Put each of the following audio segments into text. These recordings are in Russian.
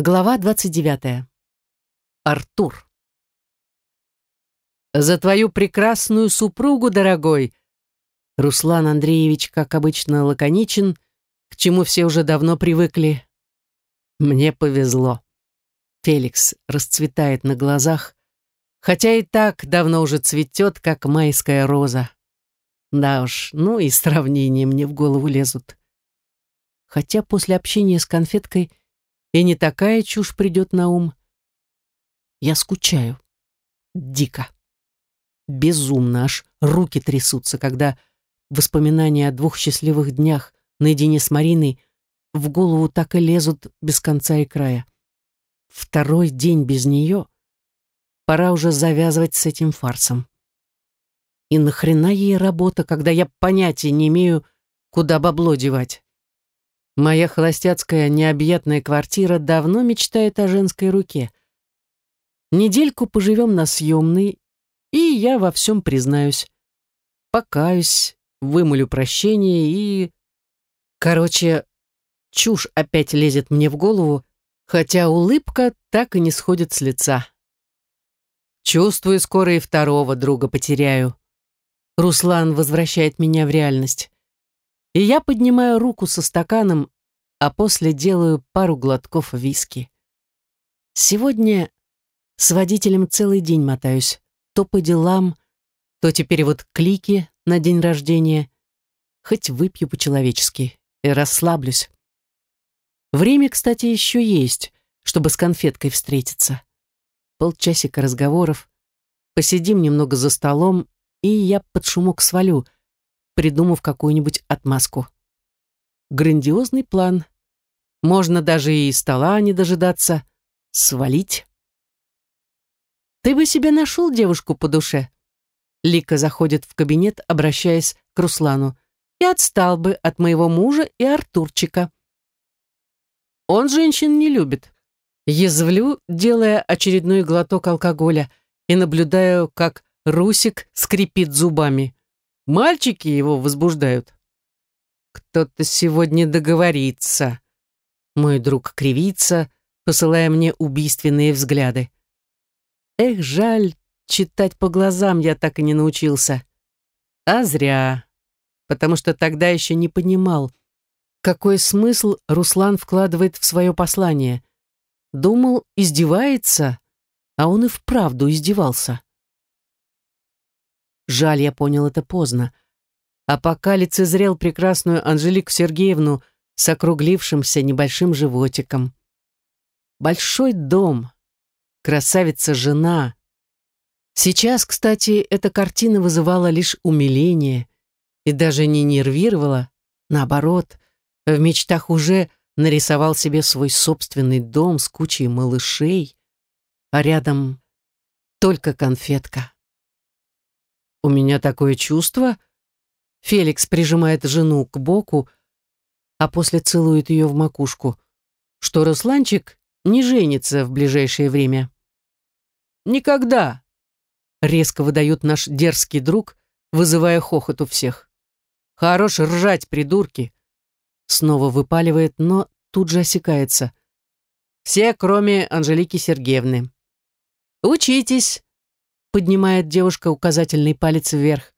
Глава 29. Артур. «За твою прекрасную супругу, дорогой!» Руслан Андреевич, как обычно, лаконичен, к чему все уже давно привыкли. Мне повезло. Феликс расцветает на глазах, хотя и так давно уже цветет, как майская роза. Да уж, ну и сравнения мне в голову лезут. Хотя после общения с конфеткой – и не такая чушь придет на ум. Я скучаю. Дико. Безумно, аж руки трясутся, когда воспоминания о двух счастливых днях наедине с Мариной в голову так и лезут без конца и края. Второй день без нее. Пора уже завязывать с этим фарсом. И нахрена ей работа, когда я понятия не имею, куда бабло девать? Моя холостяцкая необъятная квартира давно мечтает о женской руке. Недельку поживем на съемной, и я во всем признаюсь. Покаюсь, вымолю прощение и... Короче, чушь опять лезет мне в голову, хотя улыбка так и не сходит с лица. Чувствую, скоро и второго друга потеряю. Руслан возвращает меня в реальность и я поднимаю руку со стаканом, а после делаю пару глотков виски. Сегодня с водителем целый день мотаюсь, то по делам, то теперь вот клики на день рождения. Хоть выпью по-человечески и расслаблюсь. Время, кстати, еще есть, чтобы с конфеткой встретиться. Полчасика разговоров, посидим немного за столом, и я под шумок свалю, придумав какую-нибудь отмазку. Грандиозный план. Можно даже и стола не дожидаться. Свалить. «Ты бы себе нашел девушку по душе?» Лика заходит в кабинет, обращаясь к Руслану. «И отстал бы от моего мужа и Артурчика». «Он женщин не любит». Язвлю, делая очередной глоток алкоголя, и наблюдаю, как Русик скрипит зубами. Мальчики его возбуждают. Кто-то сегодня договорится. Мой друг кривится, посылая мне убийственные взгляды. Эх, жаль, читать по глазам я так и не научился. А зря, потому что тогда еще не понимал, какой смысл Руслан вкладывает в свое послание. Думал, издевается, а он и вправду издевался. Жаль, я понял это поздно. А пока лицезрел прекрасную Анжелику Сергеевну с округлившимся небольшим животиком. Большой дом, красавица-жена. Сейчас, кстати, эта картина вызывала лишь умиление и даже не нервировала. Наоборот, в мечтах уже нарисовал себе свой собственный дом с кучей малышей, а рядом только конфетка. У меня такое чувство. Феликс прижимает жену к боку, а после целует ее в макушку, что Русланчик не женится в ближайшее время. Никогда, резко выдает наш дерзкий друг, вызывая хохот у всех. Хорош ржать, придурки. Снова выпаливает, но тут же осекается. Все, кроме Анжелики Сергеевны. Учитесь, поднимает девушка указательный палец вверх.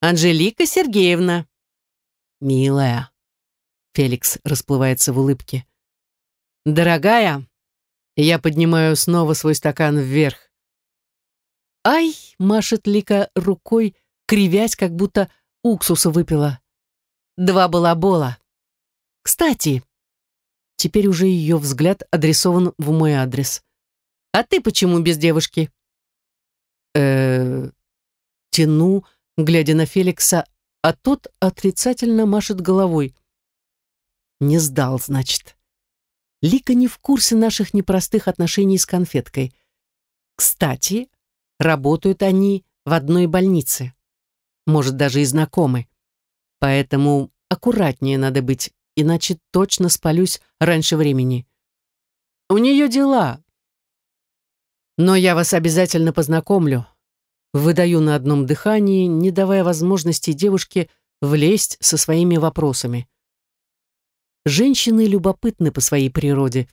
«Анжелика Сергеевна!» «Милая!» Феликс расплывается в улыбке. «Дорогая!» Я поднимаю снова свой стакан вверх. «Ай!» — машет Лика рукой, кривясь, как будто уксуса выпила. «Два балабола!» «Кстати!» Теперь уже ее взгляд адресован в мой адрес. «А ты почему без девушки?» Э Тяну, глядя на Феликса, а тот отрицательно машет головой. Не сдал, значит. Лика не в курсе наших непростых отношений с конфеткой. Кстати, работают они в одной больнице. Может, даже и знакомы. Поэтому аккуратнее надо быть, иначе точно спалюсь раньше времени. У нее дела, но я вас обязательно познакомлю. Выдаю на одном дыхании, не давая возможности девушке влезть со своими вопросами. Женщины любопытны по своей природе.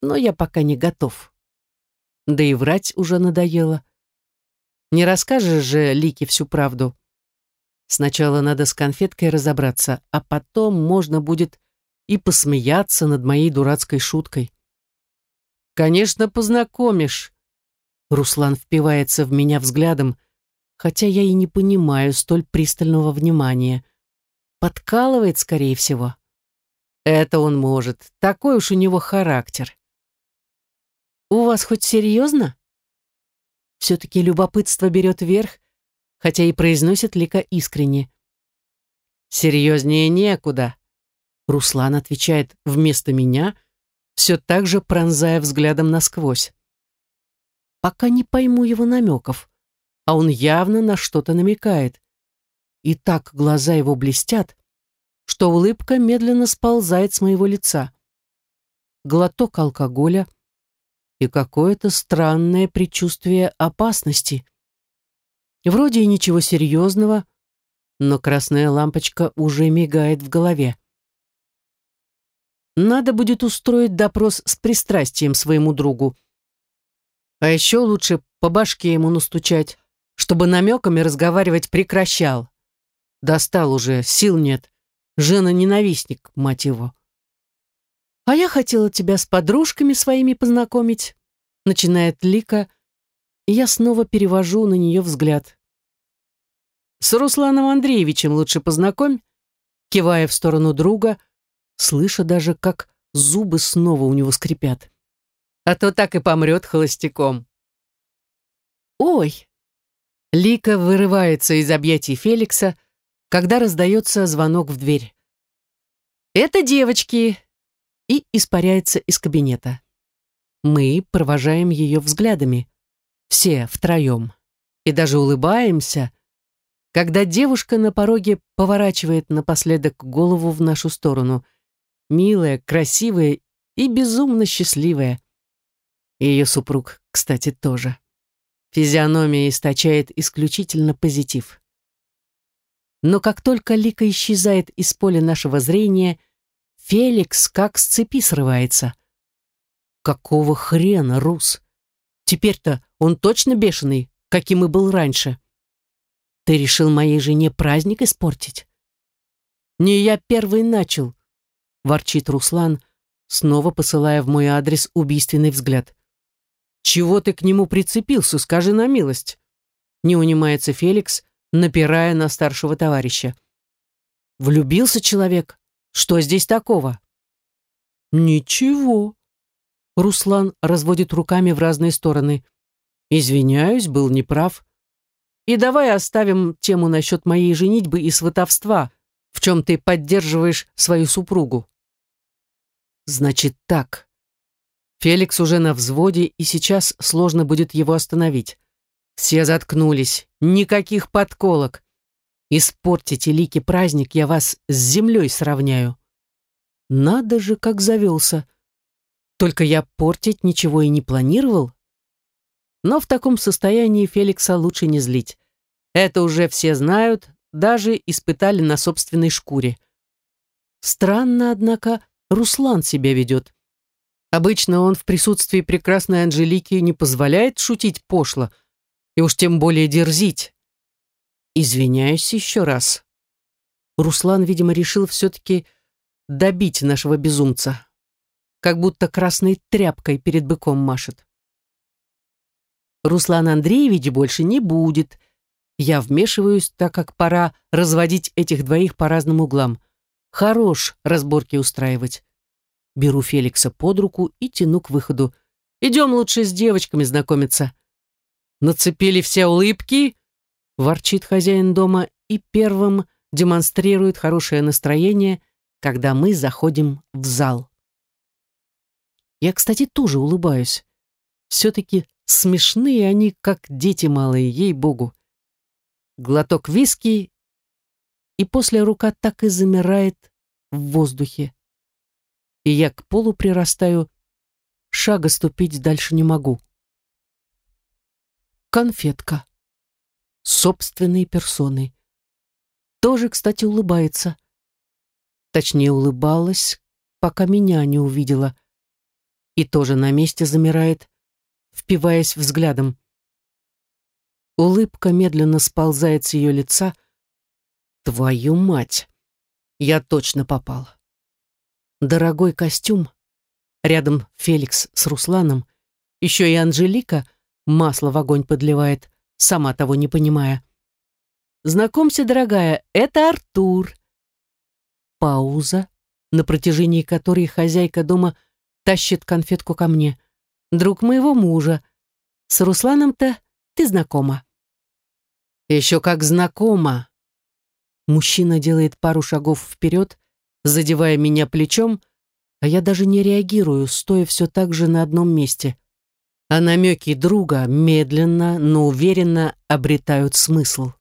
но я пока не готов. Да и врать уже надоело. Не расскажешь же Лике всю правду. Сначала надо с конфеткой разобраться, а потом можно будет и посмеяться над моей дурацкой шуткой. «Конечно, познакомишь». Руслан впивается в меня взглядом, хотя я и не понимаю столь пристального внимания. Подкалывает, скорее всего. Это он может. Такой уж у него характер. «У вас хоть серьезно?» Все-таки любопытство берет верх, хотя и произносит Лика искренне. «Серьезнее некуда», — Руслан отвечает вместо меня, все так же пронзая взглядом насквозь. Пока не пойму его намеков, а он явно на что-то намекает. И так глаза его блестят, что улыбка медленно сползает с моего лица. Глоток алкоголя и какое-то странное предчувствие опасности. Вроде и ничего серьезного, но красная лампочка уже мигает в голове. Надо будет устроить допрос с пристрастием своему другу. А еще лучше по башке ему настучать, чтобы намеками разговаривать прекращал. Достал уже, сил нет. Жена-ненавистник, мать его. А я хотела тебя с подружками своими познакомить, начинает Лика, и я снова перевожу на нее взгляд. С Русланом Андреевичем лучше познакомь, кивая в сторону друга, слыша даже, как зубы снова у него скрипят. А то так и помрет холостяком. Ой! Лика вырывается из объятий Феликса, когда раздается звонок в дверь. «Это девочки!» и испаряется из кабинета. Мы провожаем ее взглядами, все втроем, и даже улыбаемся, когда девушка на пороге поворачивает напоследок голову в нашу сторону, милая, красивая и безумно счастливая. И ее супруг, кстати, тоже. Физиономия источает исключительно позитив. Но как только Лика исчезает из поля нашего зрения, Феликс как с цепи срывается. Какого хрена, Рус? Теперь-то он точно бешеный, каким и был раньше. Ты решил моей жене праздник испортить? Не я первый начал, ворчит Руслан, снова посылая в мой адрес убийственный взгляд. Чего ты к нему прицепился, скажи на милость? Не унимается Феликс, напирая на старшего товарища. Влюбился человек? Что здесь такого? Ничего. Руслан разводит руками в разные стороны. Извиняюсь, был неправ. И давай оставим тему насчет моей женитьбы и сватовства, в чем ты поддерживаешь свою супругу. Значит так. Феликс уже на взводе, и сейчас сложно будет его остановить. Все заткнулись. Никаких подколок. Испортите лики праздник, я вас с землей сравняю. Надо же, как завелся. Только я портить ничего и не планировал. Но в таком состоянии Феликса лучше не злить. Это уже все знают, даже испытали на собственной шкуре. Странно, однако, Руслан себя ведет. Обычно он в присутствии прекрасной Анжелики не позволяет шутить пошло, и уж тем более дерзить. Извиняюсь еще раз. Руслан, видимо, решил все-таки добить нашего безумца. Как будто красной тряпкой перед быком машет. Руслан Андреевич больше не будет. Я вмешиваюсь, так как пора разводить этих двоих по разным углам. Хорош разборки устраивать. Беру Феликса под руку и тяну к выходу. Идем лучше с девочками знакомиться. Нацепили все улыбки, ворчит хозяин дома и первым демонстрирует хорошее настроение, когда мы заходим в зал. Я, кстати, тоже улыбаюсь. Все-таки смешные они, как дети малые, ей-богу. Глоток виски, и после рука так и замирает в воздухе. И я к полу прирастаю, шага ступить дальше не могу конфетка. Собственной персоной. Тоже, кстати, улыбается. Точнее, улыбалась, пока меня не увидела. и тоже на месте замирает, впиваясь взглядом. Улыбка медленно сползает с ее лица. Твою мать! Я точно попал. Дорогой костюм. Рядом Феликс с Русланом. Еще и Анжелика масло в огонь подливает, сама того не понимая. «Знакомься, дорогая, это Артур». Пауза, на протяжении которой хозяйка дома тащит конфетку ко мне. «Друг моего мужа. С Русланом-то ты знакома». «Еще как знакома». Мужчина делает пару шагов вперед, задевая меня плечом, а я даже не реагирую, стоя все так же на одном месте. А намеки друга медленно, но уверенно обретают смысл.